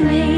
me.